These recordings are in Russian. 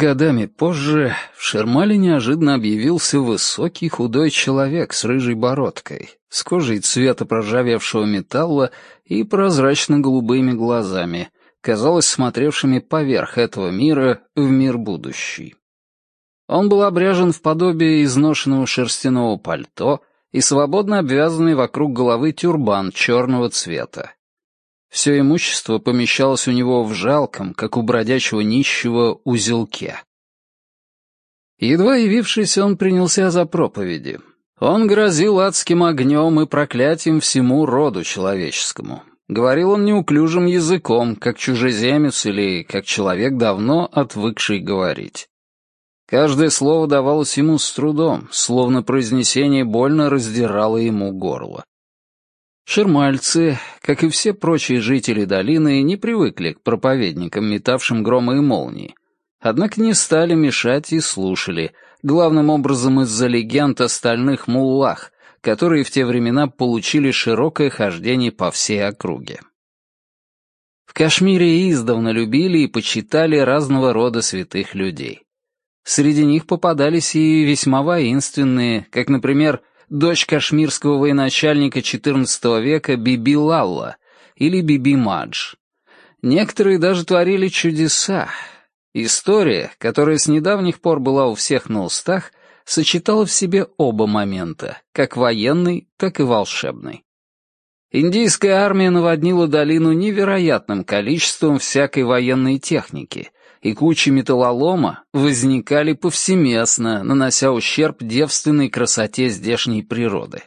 Годами позже в Шермале неожиданно объявился высокий худой человек с рыжей бородкой, с кожей цвета проржавевшего металла и прозрачно-голубыми глазами, казалось, смотревшими поверх этого мира в мир будущий. Он был обряжен в подобие изношенного шерстяного пальто и свободно обвязанный вокруг головы тюрбан черного цвета. Все имущество помещалось у него в жалком, как у бродячего нищего, узелке. Едва явившись, он принялся за проповеди. Он грозил адским огнем и проклятием всему роду человеческому. Говорил он неуклюжим языком, как чужеземец или как человек, давно отвыкший говорить. Каждое слово давалось ему с трудом, словно произнесение больно раздирало ему горло. Шермальцы, как и все прочие жители долины, не привыкли к проповедникам, метавшим громы и молнии. Однако не стали мешать и слушали, главным образом из-за легенд о стальных муллах, которые в те времена получили широкое хождение по всей округе. В Кашмире издавна любили и почитали разного рода святых людей. Среди них попадались и весьма воинственные, как, например, дочь кашмирского военачальника XIV века Биби Лалла или Биби Мадж. Некоторые даже творили чудеса. История, которая с недавних пор была у всех на устах, сочетала в себе оба момента, как военный, так и волшебный. Индийская армия наводнила долину невероятным количеством всякой военной техники, и кучи металлолома возникали повсеместно, нанося ущерб девственной красоте здешней природы.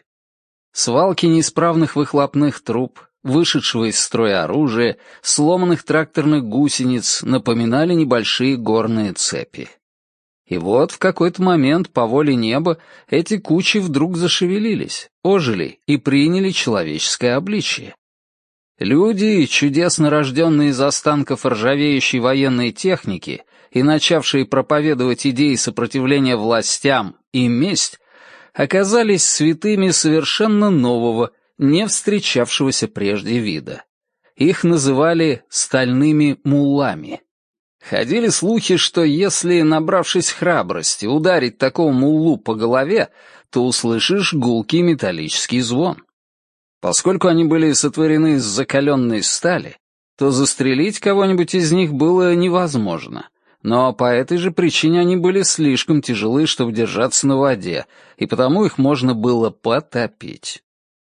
Свалки неисправных выхлопных труб, вышедшего из строя оружия, сломанных тракторных гусениц напоминали небольшие горные цепи. И вот в какой-то момент по воле неба эти кучи вдруг зашевелились, ожили и приняли человеческое обличие. Люди, чудесно рожденные из останков ржавеющей военной техники и начавшие проповедовать идеи сопротивления властям и месть, оказались святыми совершенно нового, не встречавшегося прежде вида. Их называли «стальными муллами». Ходили слухи, что если, набравшись храбрости, ударить такого муллу по голове, то услышишь гулкий металлический звон. Поскольку они были сотворены из закаленной стали, то застрелить кого-нибудь из них было невозможно. Но по этой же причине они были слишком тяжелы, чтобы держаться на воде, и потому их можно было потопить.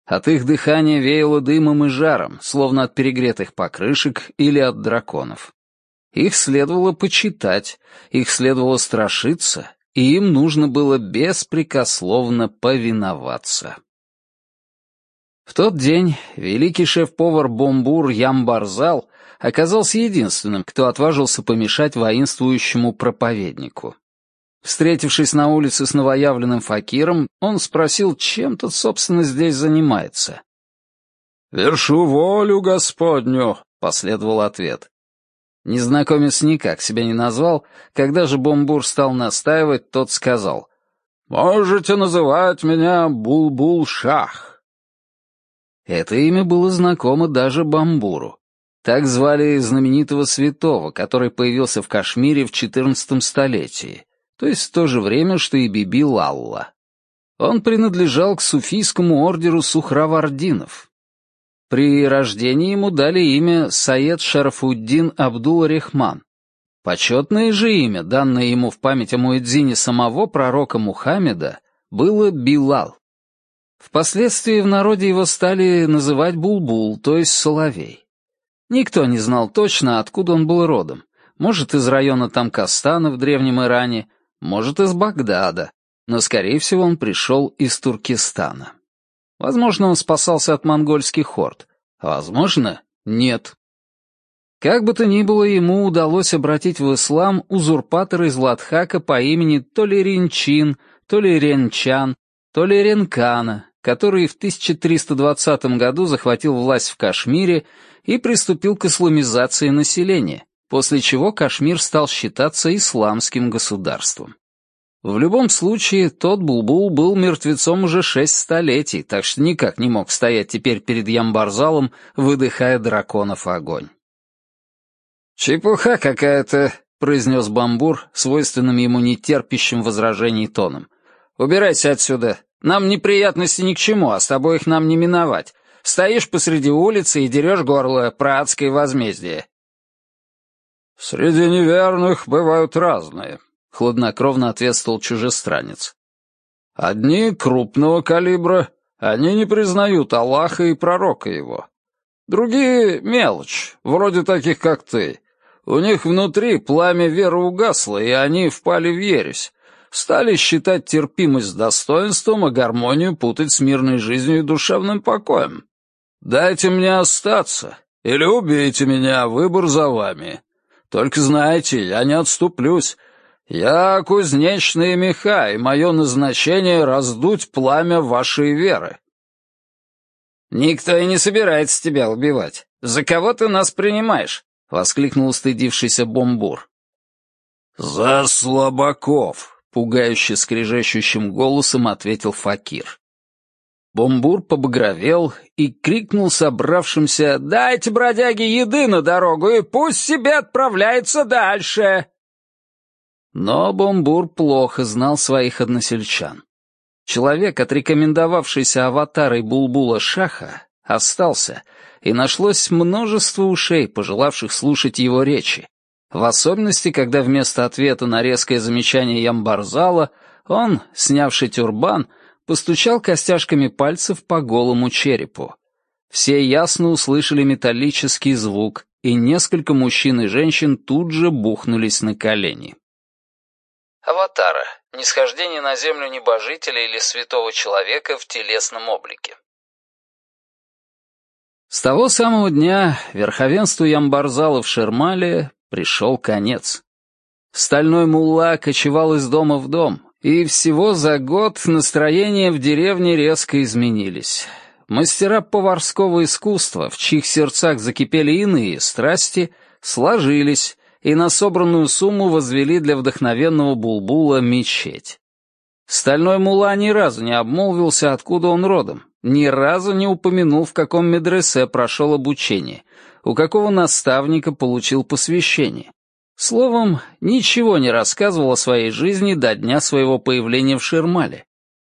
От их дыхания веяло дымом и жаром, словно от перегретых покрышек или от драконов. Их следовало почитать, их следовало страшиться, и им нужно было беспрекословно повиноваться. В тот день великий шеф-повар Бомбур Ямбарзал оказался единственным, кто отважился помешать воинствующему проповеднику. Встретившись на улице с новоявленным факиром, он спросил, чем тот, собственно, здесь занимается. «Вершу волю Господню», — последовал ответ. Незнакомец никак себя не назвал. Когда же Бомбур стал настаивать, тот сказал, «Можете называть меня Булбул-Шах». Это имя было знакомо даже Бамбуру. Так звали знаменитого святого, который появился в Кашмире в XIV столетии, то есть в то же время, что и Биби Лалла. Он принадлежал к суфийскому ордеру сухравардинов. При рождении ему дали имя Саед Шарафуддин Абдул-Рехман. Почетное же имя, данное ему в память о Муэдзине самого пророка Мухаммеда, было Билал. Впоследствии в народе его стали называть Булбул, то есть Соловей. Никто не знал точно, откуда он был родом. Может, из района Тамкастана в Древнем Иране, может, из Багдада, но, скорее всего, он пришел из Туркестана. Возможно, он спасался от монгольских хорд, а, возможно, нет. Как бы то ни было, ему удалось обратить в ислам узурпатора из Ладхака по имени то ли Ринчин, то ли Ренчан, то ли Ренкана, который в 1320 году захватил власть в Кашмире и приступил к исламизации населения, после чего Кашмир стал считаться исламским государством. В любом случае, тот Булбул был мертвецом уже шесть столетий, так что никак не мог стоять теперь перед Ямбарзалом, выдыхая драконов огонь. «Чепуха какая-то», — произнес Бамбур, свойственным ему нетерпящим возражений тоном. «Убирайся отсюда. Нам неприятности ни к чему, а с тобой их нам не миновать. Стоишь посреди улицы и дерешь горло про адское возмездие». «Среди неверных бывают разные», — хладнокровно ответствовал чужестранец. «Одни крупного калибра, они не признают Аллаха и пророка его. Другие — мелочь, вроде таких, как ты. У них внутри пламя веры угасло, и они впали в ересь. Стали считать терпимость достоинством, а гармонию путать с мирной жизнью и душевным покоем. Дайте мне остаться, или убейте меня, выбор за вами. Только знайте, я не отступлюсь. Я кузнечные меха, и мое назначение — раздуть пламя вашей веры. «Никто и не собирается тебя убивать. За кого ты нас принимаешь?» — воскликнул устыдившийся бомбур. «За слабаков!» — пугающе скрежещущим голосом ответил Факир. Бомбур побагровел и крикнул собравшимся «Дайте бродяге еды на дорогу и пусть себе отправляется дальше!» Но Бомбур плохо знал своих односельчан. Человек, отрекомендовавшийся аватарой Булбула Шаха, остался, и нашлось множество ушей, пожелавших слушать его речи, в особенности, когда вместо ответа на резкое замечание Ямбарзала он, снявший тюрбан, постучал костяшками пальцев по голому черепу. Все ясно услышали металлический звук, и несколько мужчин и женщин тут же бухнулись на колени. Аватара Нисхождение на землю небожителя или святого человека в телесном облике. С того самого дня верховенству Ямбарзала в Шермале пришел конец. Стальной мулла кочевал из дома в дом, и всего за год настроения в деревне резко изменились. Мастера поварского искусства, в чьих сердцах закипели иные страсти, сложились и на собранную сумму возвели для вдохновенного Булбула мечеть. Стальной мула ни разу не обмолвился, откуда он родом, ни разу не упомянул, в каком медресе прошел обучение, у какого наставника получил посвящение. Словом, ничего не рассказывал о своей жизни до дня своего появления в Шермале.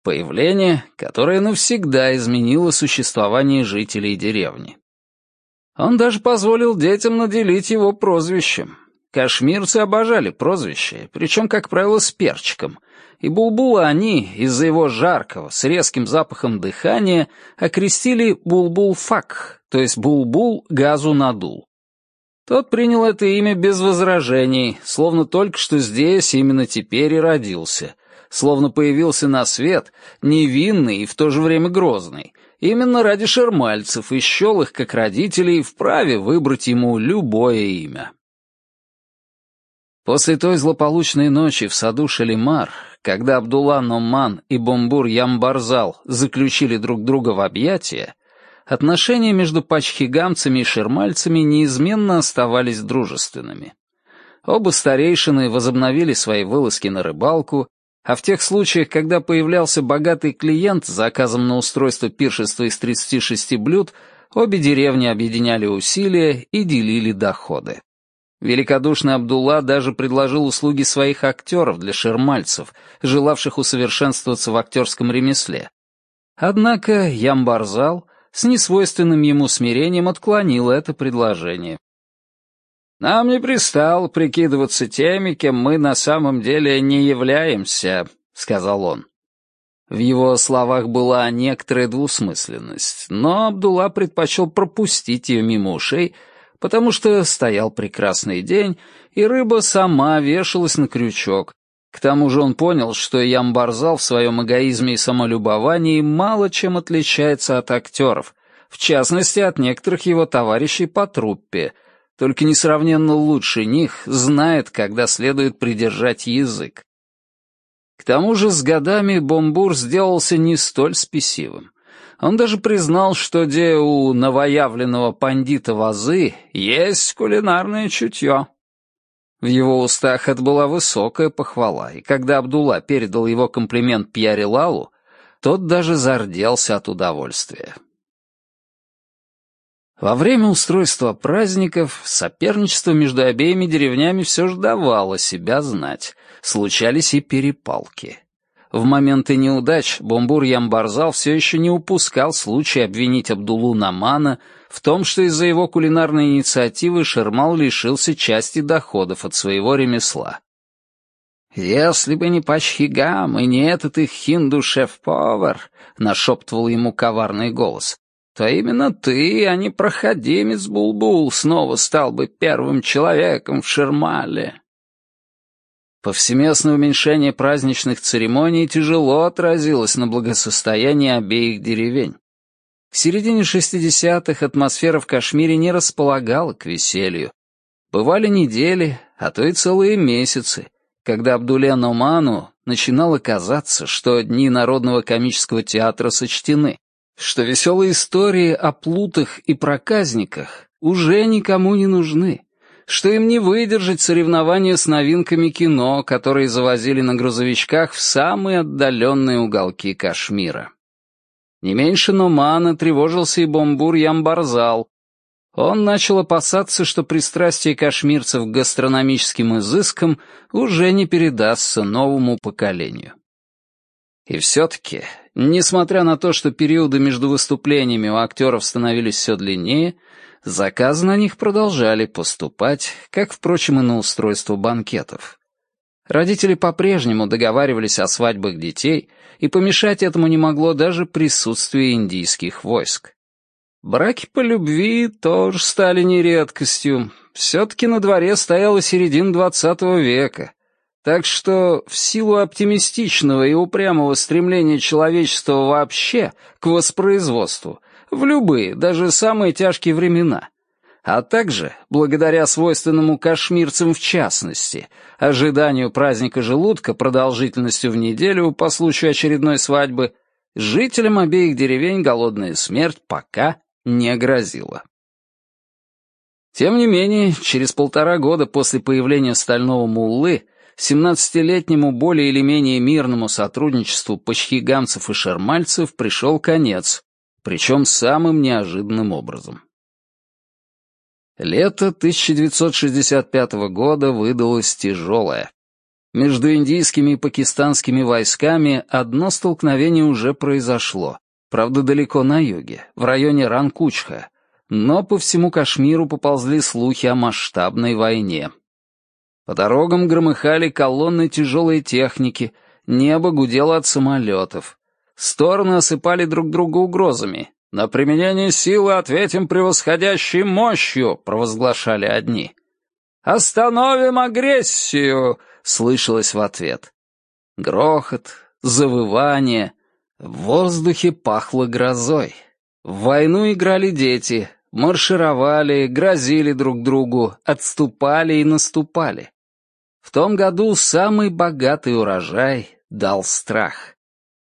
Появление, которое навсегда изменило существование жителей деревни. Он даже позволил детям наделить его прозвищем. Кашмирцы обожали прозвище, причем, как правило, с перчиком, и Булбула они, из-за его жаркого, с резким запахом дыхания, окрестили Булбул-фак, то есть Булбул газу надул. Тот принял это имя без возражений, словно только что здесь именно теперь и родился, словно появился на свет, невинный и в то же время грозный, именно ради шермальцев и счел их, как родителей, вправе выбрать ему любое имя. После той злополучной ночи в саду Шалимар, когда Абдулла Номан и Бомбур Ямбарзал заключили друг друга в объятия, отношения между пачхигамцами и шермальцами неизменно оставались дружественными. Оба старейшины возобновили свои вылазки на рыбалку, а в тех случаях, когда появлялся богатый клиент с заказом на устройство пиршества из 36 блюд, обе деревни объединяли усилия и делили доходы. Великодушный Абдулла даже предложил услуги своих актеров для шермальцев, желавших усовершенствоваться в актерском ремесле. Однако Ямбарзал с несвойственным ему смирением отклонил это предложение. «Нам не пристало прикидываться теми, кем мы на самом деле не являемся», — сказал он. В его словах была некоторая двусмысленность, но Абдулла предпочел пропустить ее мимо ушей — потому что стоял прекрасный день, и рыба сама вешалась на крючок. К тому же он понял, что Ямбарзал в своем эгоизме и самолюбовании мало чем отличается от актеров, в частности, от некоторых его товарищей по труппе, только несравненно лучше них знает, когда следует придержать язык. К тому же с годами Бомбур сделался не столь спесивым. Он даже признал, что где у новоявленного пандита Вазы есть кулинарное чутье. В его устах это была высокая похвала, и когда Абдулла передал его комплимент Пьяре Лалу, тот даже зарделся от удовольствия. Во время устройства праздников соперничество между обеими деревнями все же давало себя знать. Случались и перепалки. В моменты неудач Бомбур Ямбарзал все еще не упускал случая обвинить Абдулу Намана в том, что из-за его кулинарной инициативы Шермал лишился части доходов от своего ремесла. «Если бы не Пачхигам и не этот их хинду-шеф-повар», — нашептывал ему коварный голос, то именно ты, а не проходимец Булбул, снова стал бы первым человеком в Шермале. Повсеместное уменьшение праздничных церемоний тяжело отразилось на благосостоянии обеих деревень. К середине 60-х атмосфера в Кашмире не располагала к веселью. Бывали недели, а то и целые месяцы, когда Абдуле Номану начинало казаться, что дни Народного комического театра сочтены, что веселые истории о плутах и проказниках уже никому не нужны, что им не выдержать соревнования с новинками кино, которые завозили на грузовичках в самые отдаленные уголки Кашмира. Не меньше Номана тревожился и бомбур Ямбарзал. Он начал опасаться, что пристрастие кашмирцев к гастрономическим изыскам уже не передастся новому поколению. И все-таки Несмотря на то, что периоды между выступлениями у актеров становились все длиннее, заказы на них продолжали поступать, как, впрочем, и на устройство банкетов. Родители по-прежнему договаривались о свадьбах детей, и помешать этому не могло даже присутствие индийских войск. Браки по любви тоже стали нередкостью. Все-таки на дворе стояла середина двадцатого века, так что в силу оптимистичного и упрямого стремления человечества вообще к воспроизводству в любые, даже самые тяжкие времена, а также, благодаря свойственному кашмирцам в частности, ожиданию праздника желудка продолжительностью в неделю по случаю очередной свадьбы, жителям обеих деревень голодная смерть пока не грозила. Тем не менее, через полтора года после появления стального муллы 17-летнему более или менее мирному сотрудничеству почхигамцев и шермальцев пришел конец, причем самым неожиданным образом. Лето 1965 года выдалось тяжелое. Между индийскими и пакистанскими войсками одно столкновение уже произошло, правда далеко на юге, в районе Ранкучха, но по всему Кашмиру поползли слухи о масштабной войне. По дорогам громыхали колонны тяжелой техники, небо гудело от самолетов. Стороны осыпали друг друга угрозами. «На применение силы ответим превосходящей мощью», — провозглашали одни. «Остановим агрессию!» — слышалось в ответ. Грохот, завывание. В воздухе пахло грозой. В войну играли дети, маршировали, грозили друг другу, отступали и наступали. В том году самый богатый урожай дал страх.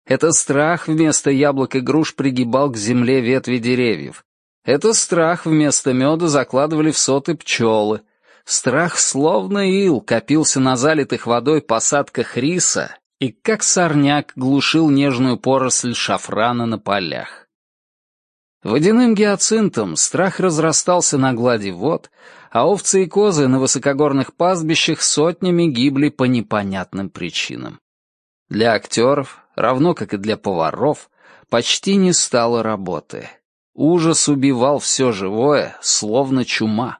Это страх вместо яблок и груш пригибал к земле ветви деревьев. Это страх вместо меда закладывали в соты пчелы. Страх словно ил копился на залитых водой посадках риса и как сорняк глушил нежную поросль шафрана на полях. Водяным гиацинтом страх разрастался на глади вод, а овцы и козы на высокогорных пастбищах сотнями гибли по непонятным причинам. Для актеров, равно как и для поваров, почти не стало работы. Ужас убивал все живое, словно чума.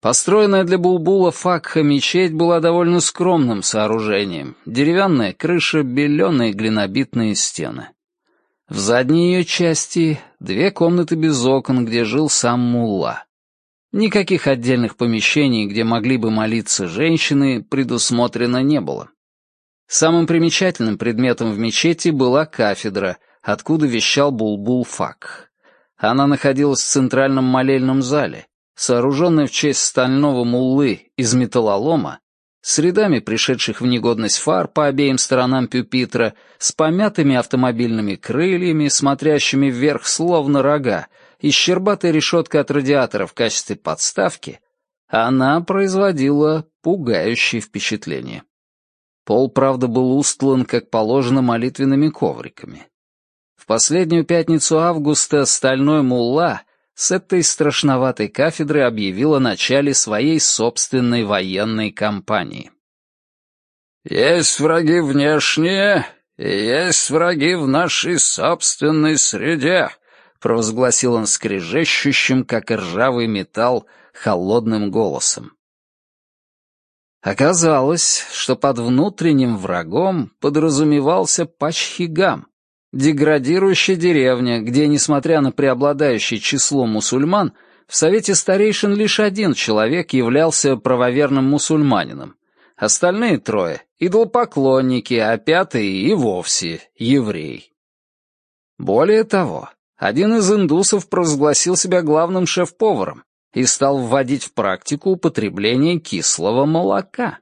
Построенная для Булбула Факха мечеть была довольно скромным сооружением. Деревянная крыша, беленые глинобитные стены. В задней ее части две комнаты без окон, где жил сам Мулла. Никаких отдельных помещений, где могли бы молиться женщины, предусмотрено не было. Самым примечательным предметом в мечети была кафедра, откуда вещал Булбул Фак. Она находилась в центральном молельном зале, сооруженной в честь стального муллы из металлолома, с рядами пришедших в негодность фар по обеим сторонам пюпитра, с помятыми автомобильными крыльями, смотрящими вверх словно рога, и щербатой решеткой от радиатора в качестве подставки, она производила пугающее впечатление. Пол, правда, был устлан, как положено, молитвенными ковриками. В последнюю пятницу августа стальной мулла с этой страшноватой кафедры объявил о начале своей собственной военной кампании. «Есть враги внешние, и есть враги в нашей собственной среде», — провозгласил он скрежещущим, как ржавый металл, холодным голосом. Оказалось, что под внутренним врагом подразумевался Пачхигам, деградирующая деревня, где, несмотря на преобладающее число мусульман, в Совете старейшин лишь один человек являлся правоверным мусульманином. Остальные трое — идолопоклонники, а пятый и вовсе еврей. Более того, один из индусов провозгласил себя главным шеф-поваром, и стал вводить в практику употребление кислого молока.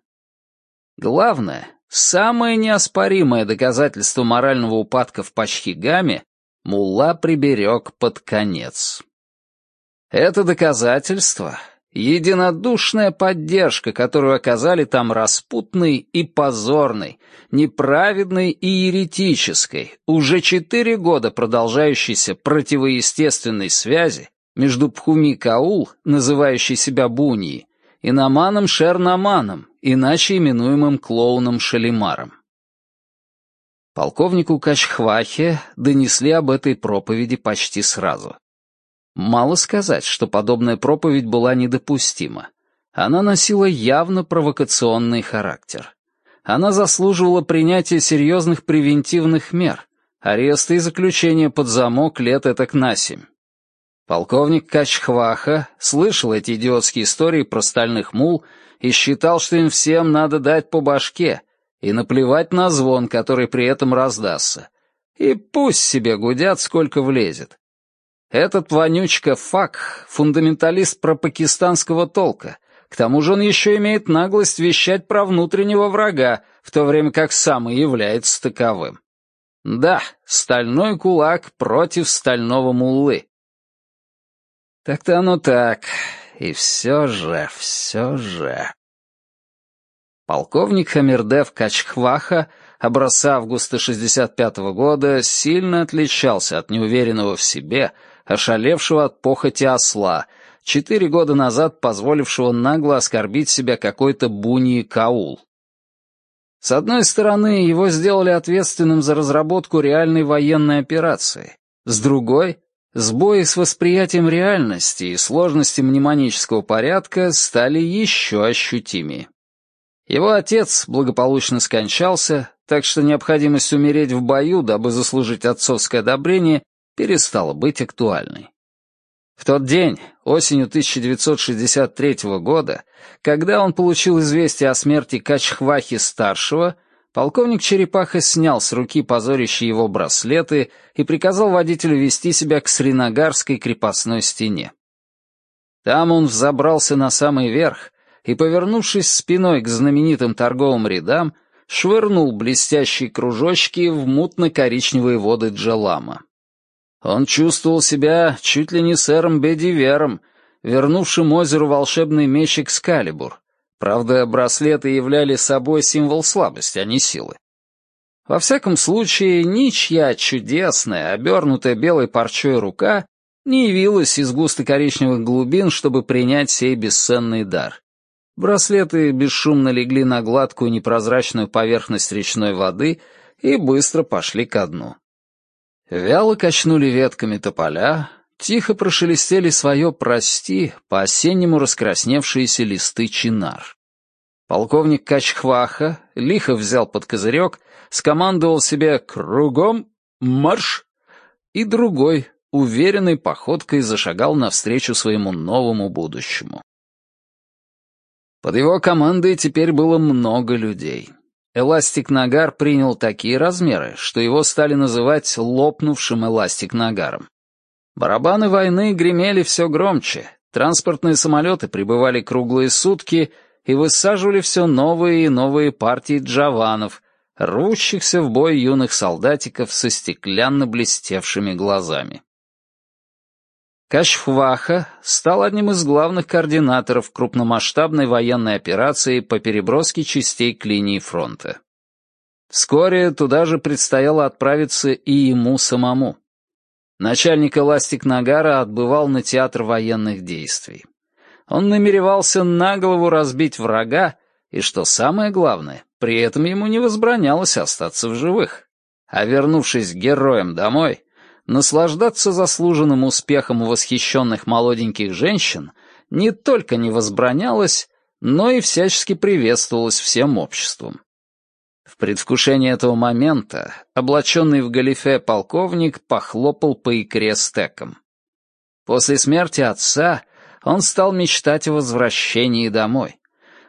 Главное, самое неоспоримое доказательство морального упадка в Пачхигаме Мулла приберег под конец. Это доказательство — единодушная поддержка, которую оказали там распутной и позорной, неправедной и еретической, уже четыре года продолжающейся противоестественной связи между Пхуми-Каул, называющий себя Бунией, и Наманом Шернаманом, иначе именуемым клоуном Шалимаром. Полковнику Качхвахе донесли об этой проповеди почти сразу. Мало сказать, что подобная проповедь была недопустима. Она носила явно провокационный характер. Она заслуживала принятия серьезных превентивных мер, ареста и заключения под замок лет этак на семь. Полковник Качхваха слышал эти идиотские истории про стальных мул и считал, что им всем надо дать по башке и наплевать на звон, который при этом раздастся. И пусть себе гудят, сколько влезет. Этот вонючка Фак — фундаменталист пропакистанского толка. К тому же он еще имеет наглость вещать про внутреннего врага, в то время как сам и является таковым. Да, стальной кулак против стального муллы. Так-то оно так. И все же, все же... Полковник Хамирдев Качхваха, образца августа 65 -го года, сильно отличался от неуверенного в себе, ошалевшего от похоти осла, четыре года назад позволившего нагло оскорбить себя какой-то Буни Каул. С одной стороны, его сделали ответственным за разработку реальной военной операции, с другой Сбои с восприятием реальности и сложности мнемонического порядка стали еще ощутимее. Его отец благополучно скончался, так что необходимость умереть в бою, дабы заслужить отцовское одобрение, перестала быть актуальной. В тот день, осенью 1963 года, когда он получил известие о смерти Качхвахи-старшего, Полковник Черепаха снял с руки позорящие его браслеты и приказал водителю вести себя к Сринагарской крепостной стене. Там он взобрался на самый верх и, повернувшись спиной к знаменитым торговым рядам, швырнул блестящие кружочки в мутно-коричневые воды Джалама. Он чувствовал себя чуть ли не сэром Бедивером, вернувшим озеру волшебный меч Экскалибур, Правда, браслеты являли собой символ слабости, а не силы. Во всяком случае, ничья чудесная, обернутая белой парчой рука не явилась из густо-коричневых глубин, чтобы принять сей бесценный дар. Браслеты бесшумно легли на гладкую непрозрачную поверхность речной воды и быстро пошли ко дну. Вяло качнули ветками тополя, Тихо прошелестели свое «прости» по-осеннему раскрасневшиеся листы чинар. Полковник Качхваха лихо взял под козырек, скомандовал себе «кругом марш!» и другой, уверенной походкой зашагал навстречу своему новому будущему. Под его командой теперь было много людей. Эластик Нагар принял такие размеры, что его стали называть лопнувшим эластик Нагаром. Барабаны войны гремели все громче, транспортные самолеты прибывали круглые сутки и высаживали все новые и новые партии джаванов, рвущихся в бой юных солдатиков со стеклянно блестевшими глазами. Кашфваха стал одним из главных координаторов крупномасштабной военной операции по переброске частей к линии фронта. Вскоре туда же предстояло отправиться и ему самому. Начальник Эластик Нагара отбывал на театр военных действий. Он намеревался на голову разбить врага, и, что самое главное, при этом ему не возбранялось остаться в живых. А вернувшись героем домой, наслаждаться заслуженным успехом у восхищенных молоденьких женщин не только не возбранялось, но и всячески приветствовалось всем обществом. В предвкушении этого момента облаченный в галифе полковник похлопал по икре стеком. После смерти отца он стал мечтать о возвращении домой.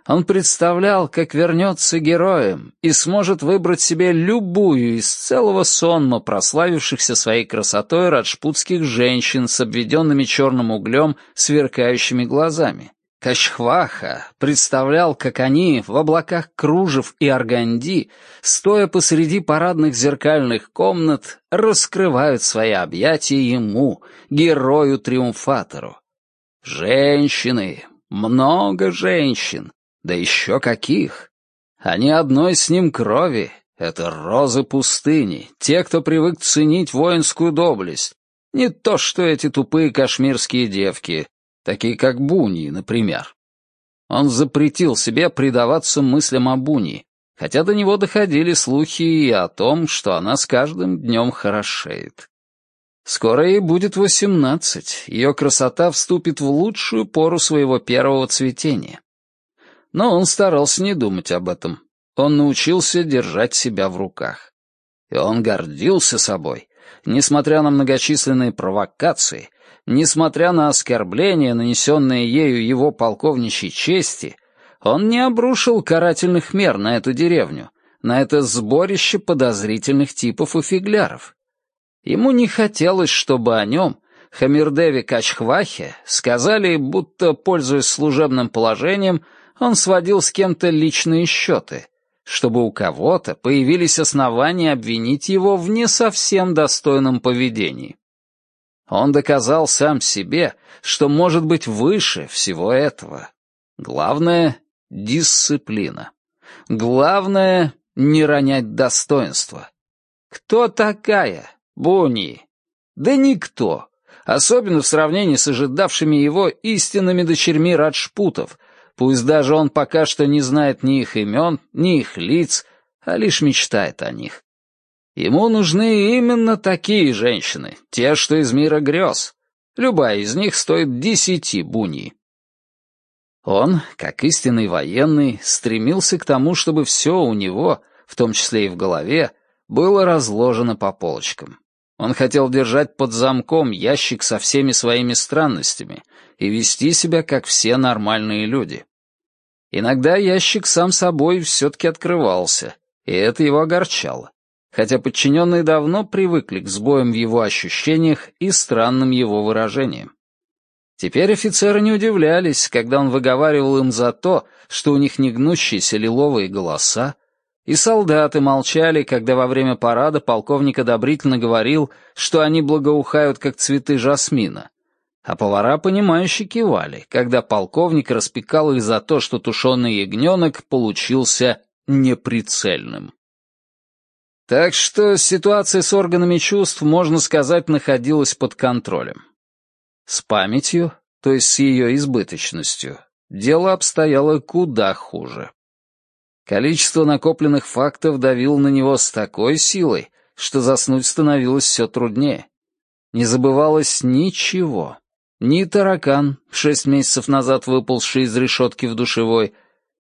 Он представлял, как вернется героем и сможет выбрать себе любую из целого сонма прославившихся своей красотой раджпутских женщин с обведенными черным углем сверкающими глазами. Качхваха представлял, как они в облаках кружев и органди, стоя посреди парадных зеркальных комнат, раскрывают свои объятия ему, герою-триумфатору. Женщины, много женщин, да еще каких! Они одной с ним крови. Это розы пустыни, те, кто привык ценить воинскую доблесть. Не то, что эти тупые кашмирские девки, такие как Буни, например. Он запретил себе предаваться мыслям о Буни, хотя до него доходили слухи и о том, что она с каждым днем хорошеет. Скоро ей будет восемнадцать, ее красота вступит в лучшую пору своего первого цветения. Но он старался не думать об этом. Он научился держать себя в руках. И он гордился собой. Несмотря на многочисленные провокации, несмотря на оскорбления, нанесенные ею его полковничьей чести, он не обрушил карательных мер на эту деревню, на это сборище подозрительных типов и фигляров. Ему не хотелось, чтобы о нем, Хамирдеве Качхвахе, сказали, будто, пользуясь служебным положением, он сводил с кем-то личные счеты, чтобы у кого-то появились основания обвинить его в не совсем достойном поведении. Он доказал сам себе, что может быть выше всего этого. Главное — дисциплина. Главное — не ронять достоинства. Кто такая Бонни? Да никто. Особенно в сравнении с ожидавшими его истинными дочерьми Раджпутов, Пусть даже он пока что не знает ни их имен, ни их лиц, а лишь мечтает о них. Ему нужны именно такие женщины, те, что из мира грез. Любая из них стоит десяти буни. Он, как истинный военный, стремился к тому, чтобы все у него, в том числе и в голове, было разложено по полочкам. Он хотел держать под замком ящик со всеми своими странностями и вести себя, как все нормальные люди. Иногда ящик сам собой все-таки открывался, и это его огорчало, хотя подчиненные давно привыкли к сбоям в его ощущениях и странным его выражениям. Теперь офицеры не удивлялись, когда он выговаривал им за то, что у них негнущиеся лиловые голоса, и солдаты молчали, когда во время парада полковник одобрительно говорил, что они благоухают, как цветы жасмина, а повара, понимающе кивали, когда полковник распекал их за то, что тушеный ягненок получился неприцельным. Так что ситуация с органами чувств, можно сказать, находилась под контролем. С памятью, то есть с ее избыточностью, дело обстояло куда хуже. Количество накопленных фактов давило на него с такой силой, что заснуть становилось все труднее. Не забывалось ничего. Ни таракан, шесть месяцев назад выползший из решетки в душевой,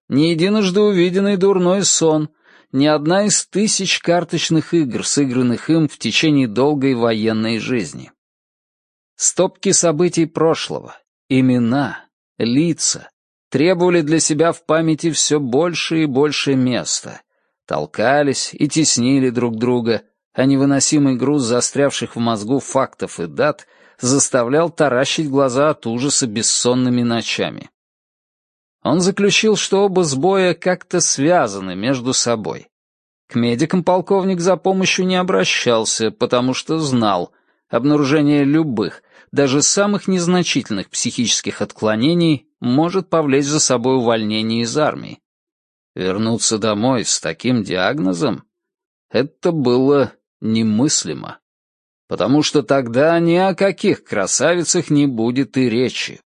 ни единожды увиденный дурной сон, ни одна из тысяч карточных игр, сыгранных им в течение долгой военной жизни. Стопки событий прошлого, имена, лица требовали для себя в памяти все больше и больше места, толкались и теснили друг друга, а невыносимый груз застрявших в мозгу фактов и дат — заставлял таращить глаза от ужаса бессонными ночами. Он заключил, что оба сбоя как-то связаны между собой. К медикам полковник за помощью не обращался, потому что знал, обнаружение любых, даже самых незначительных психических отклонений может повлечь за собой увольнение из армии. Вернуться домой с таким диагнозом Это было немыслимо. Потому что тогда ни о каких красавицах не будет и речи.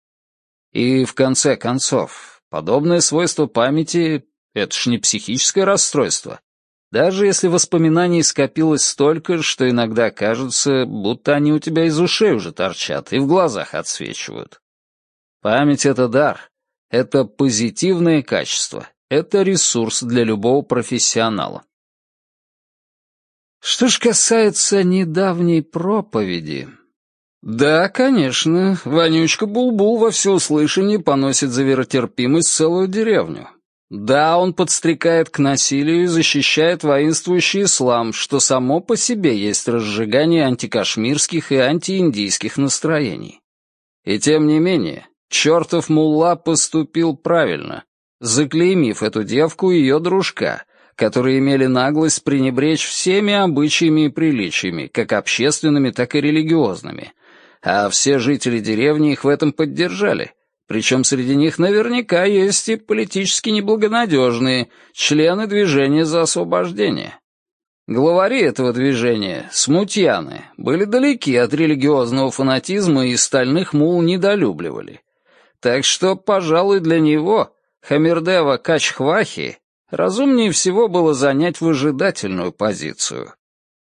И в конце концов, подобное свойство памяти — это ж не психическое расстройство. Даже если воспоминаний скопилось столько, что иногда кажется, будто они у тебя из ушей уже торчат и в глазах отсвечивают. Память — это дар, это позитивное качество, это ресурс для любого профессионала. Что ж касается недавней проповеди... Да, конечно, вонючка Булбул во всеуслышание поносит за веротерпимость целую деревню. Да, он подстрекает к насилию и защищает воинствующий ислам, что само по себе есть разжигание антикашмирских и антииндийских настроений. И тем не менее, чертов мулла поступил правильно, заклеймив эту девку и ее дружка, которые имели наглость пренебречь всеми обычаями и приличиями, как общественными, так и религиозными, а все жители деревни их в этом поддержали, причем среди них наверняка есть и политически неблагонадежные, члены движения за освобождение. Главари этого движения, смутьяны, были далеки от религиозного фанатизма и стальных мул недолюбливали. Так что, пожалуй, для него, Хамердева Качхвахи, Разумнее всего было занять выжидательную позицию.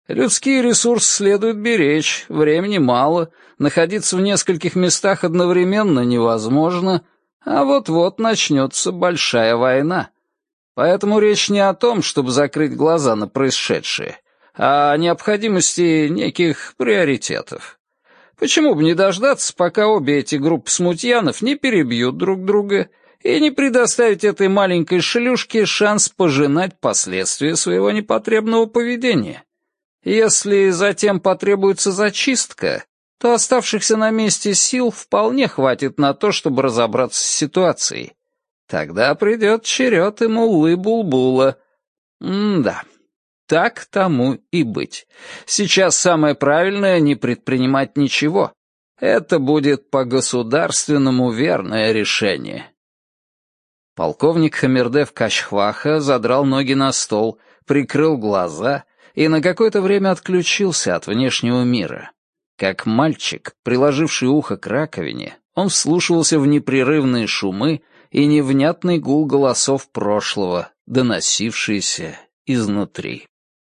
Людские ресурсы следует беречь, времени мало, находиться в нескольких местах одновременно невозможно, а вот-вот начнется большая война. Поэтому речь не о том, чтобы закрыть глаза на происшедшее, а о необходимости неких приоритетов. Почему бы не дождаться, пока обе эти группы смутьянов не перебьют друг друга и не предоставить этой маленькой шлюшке шанс пожинать последствия своего непотребного поведения. Если затем потребуется зачистка, то оставшихся на месте сил вполне хватит на то, чтобы разобраться с ситуацией. Тогда придет черед и муллы Булбула. М-да, так тому и быть. Сейчас самое правильное — не предпринимать ничего. Это будет по-государственному верное решение. Полковник Хамердев Качхваха задрал ноги на стол, прикрыл глаза и на какое-то время отключился от внешнего мира. Как мальчик, приложивший ухо к раковине, он вслушивался в непрерывные шумы и невнятный гул голосов прошлого, доносившиеся изнутри.